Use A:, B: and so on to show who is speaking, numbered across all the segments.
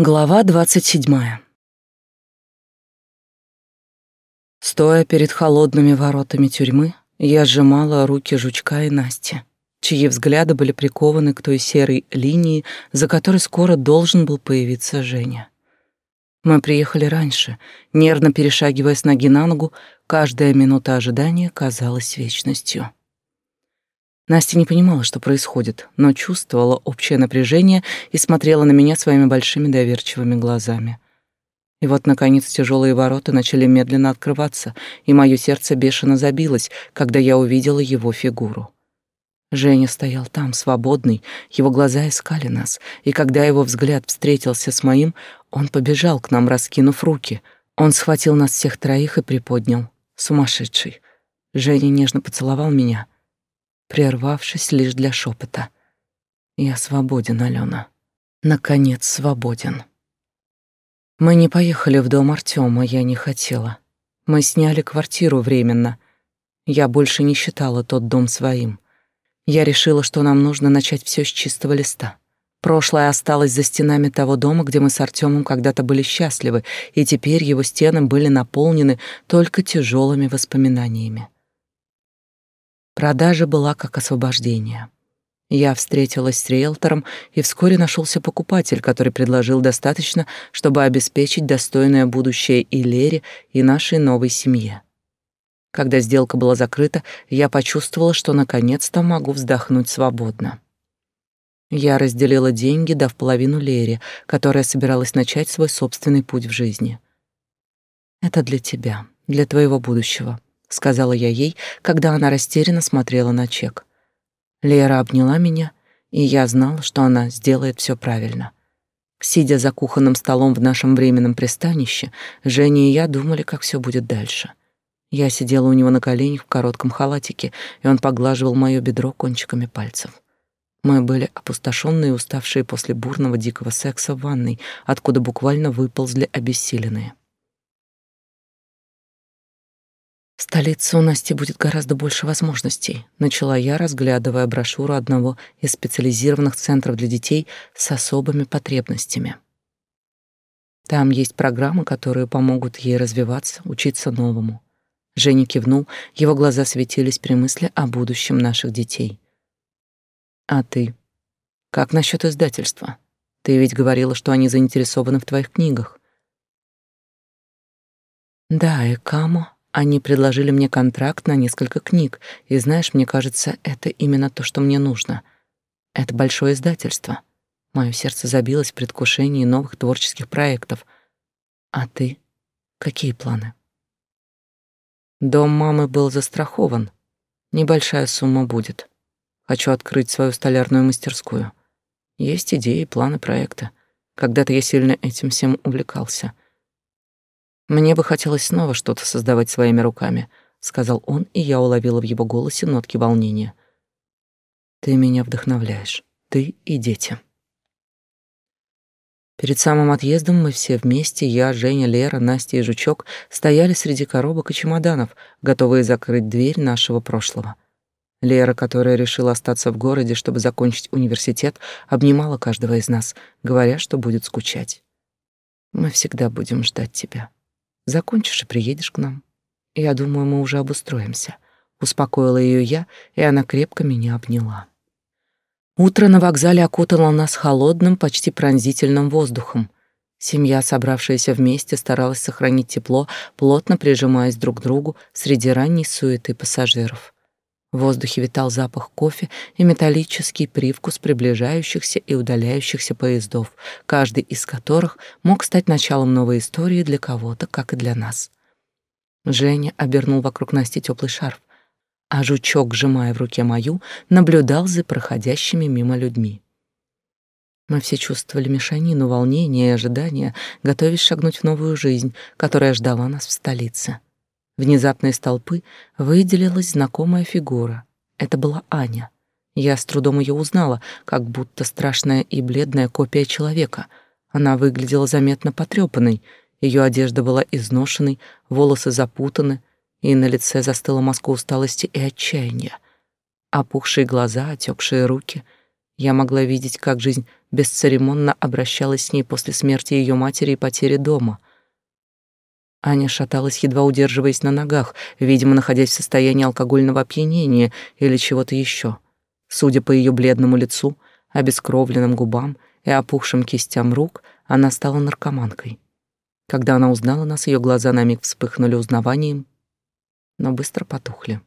A: Глава двадцать седьмая. Стоя перед холодными воротами тюрьмы, я сжимала руки жучка и Насти, чьи взгляды были прикованы к той серой линии, за которой скоро должен был появиться Женя. Мы приехали раньше, нервно перешагивая с ноги на ногу, каждая минута ожидания казалась вечностью. Настя не понимала, что происходит, но чувствовала общее напряжение и смотрела на меня своими большими доверчивыми глазами. И вот, наконец, тяжелые ворота начали медленно открываться, и мое сердце бешено забилось, когда я увидела его фигуру. Женя стоял там, свободный, его глаза искали нас, и когда его взгляд встретился с моим, он побежал к нам, раскинув руки. Он схватил нас всех троих и приподнял. Сумасшедший. Женя нежно поцеловал меня — прервавшись лишь для шепота. «Я свободен, Алена. Наконец свободен». Мы не поехали в дом Артема, я не хотела. Мы сняли квартиру временно. Я больше не считала тот дом своим. Я решила, что нам нужно начать все с чистого листа. Прошлое осталось за стенами того дома, где мы с Артемом когда-то были счастливы, и теперь его стены были наполнены только тяжелыми воспоминаниями. Продажа была как освобождение. Я встретилась с риэлтором, и вскоре нашелся покупатель, который предложил достаточно, чтобы обеспечить достойное будущее и Лере, и нашей новой семье. Когда сделка была закрыта, я почувствовала, что наконец-то могу вздохнуть свободно. Я разделила деньги, дав половину Лере, которая собиралась начать свой собственный путь в жизни. «Это для тебя, для твоего будущего», сказала я ей, когда она растерянно смотрела на чек. Лера обняла меня, и я знала, что она сделает все правильно. Сидя за кухонным столом в нашем временном пристанище, Женя и я думали, как все будет дальше. Я сидела у него на коленях в коротком халатике, и он поглаживал моё бедро кончиками пальцев. Мы были опустошенные и уставшие после бурного дикого секса в ванной, откуда буквально выползли обессиленные. В столице у Насти будет гораздо больше возможностей, начала я, разглядывая брошюру одного из специализированных центров для детей с особыми потребностями. Там есть программы, которые помогут ей развиваться, учиться новому. Женя кивнул, его глаза светились при мысли о будущем наших детей. А ты? Как насчет издательства? Ты ведь говорила, что они заинтересованы в твоих книгах. Да, и Экамо они предложили мне контракт на несколько книг, и знаешь, мне кажется, это именно то, что мне нужно. Это большое издательство. Мое сердце забилось в предвкушении новых творческих проектов. А ты? Какие планы? Дом мамы был застрахован. Небольшая сумма будет. Хочу открыть свою столярную мастерскую. Есть идеи, планы проекта. Когда-то я сильно этим всем увлекался — мне бы хотелось снова что-то создавать своими руками, сказал он, и я уловила в его голосе нотки волнения. Ты меня вдохновляешь. Ты и дети. Перед самым отъездом мы все вместе, я, Женя, Лера, Настя и Жучок, стояли среди коробок и чемоданов, готовые закрыть дверь нашего прошлого. Лера, которая решила остаться в городе, чтобы закончить университет, обнимала каждого из нас, говоря, что будет скучать. Мы всегда будем ждать тебя. Закончишь и приедешь к нам. Я думаю, мы уже обустроимся. Успокоила ее я, и она крепко меня обняла. Утро на вокзале окутало нас холодным, почти пронзительным воздухом. Семья, собравшаяся вместе, старалась сохранить тепло, плотно прижимаясь друг к другу среди ранней суеты пассажиров. В воздухе витал запах кофе и металлический привкус приближающихся и удаляющихся поездов, каждый из которых мог стать началом новой истории для кого-то, как и для нас. Женя обернул вокруг Насти теплый шарф, а жучок, сжимая в руке мою, наблюдал за проходящими мимо людьми. Мы все чувствовали мешанину волнения и ожидания, готовясь шагнуть в новую жизнь, которая ждала нас в столице. Внезапно из толпы выделилась знакомая фигура. Это была Аня. Я с трудом ее узнала, как будто страшная и бледная копия человека. Она выглядела заметно потрепанной, ее одежда была изношенной, волосы запутаны, и на лице застыла маска усталости и отчаяния. Опухшие глаза, отекшие руки. Я могла видеть, как жизнь бесцеремонно обращалась с ней после смерти ее матери и потери дома. Аня шаталась, едва удерживаясь на ногах, видимо, находясь в состоянии алкогольного опьянения или чего-то еще. Судя по ее бледному лицу, обескровленным губам и опухшим кистям рук, она стала наркоманкой. Когда она узнала нас, ее глаза на миг вспыхнули узнаванием, но быстро потухли.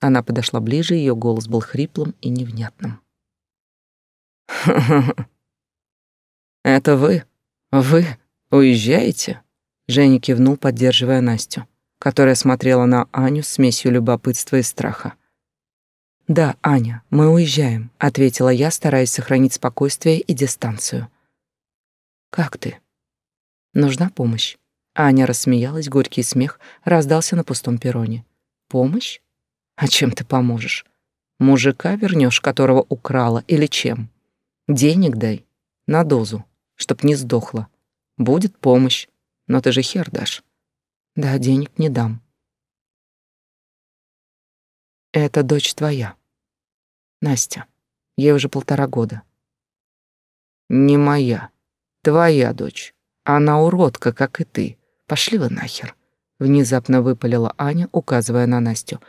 A: Она подошла ближе, ее голос был хриплым и невнятным. «Это вы? Вы уезжаете?» Женя кивнул, поддерживая Настю, которая смотрела на Аню с смесью любопытства и страха. «Да, Аня, мы уезжаем», — ответила я, стараясь сохранить спокойствие и дистанцию. «Как ты?» «Нужна помощь?» Аня рассмеялась, горький смех раздался на пустом перроне. «Помощь? А чем ты поможешь? Мужика вернешь, которого украла, или чем? Денег дай, на дозу, чтоб не сдохла. Будет помощь, но ты же хер дашь». «Да, денег не дам». «Это дочь твоя. Настя. Ей уже полтора года. Не моя, твоя дочь. Она уродка, как и ты. Пошли вы нахер. Внезапно выпалила Аня, указывая на Настю.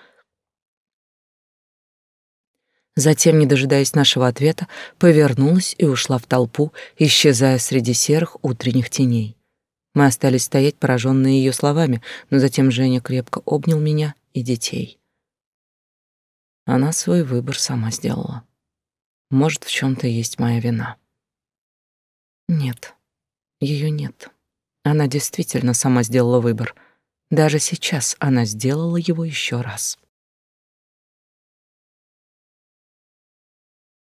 A: Затем, не дожидаясь нашего ответа, повернулась и ушла в толпу, исчезая среди серых утренних теней. Мы остались стоять, пораженные ее словами, но затем Женя крепко обнял меня и детей. Она свой выбор сама сделала. Может, в чем то есть моя вина. Нет, ее нет. Она действительно сама сделала выбор. Даже сейчас она сделала его еще раз.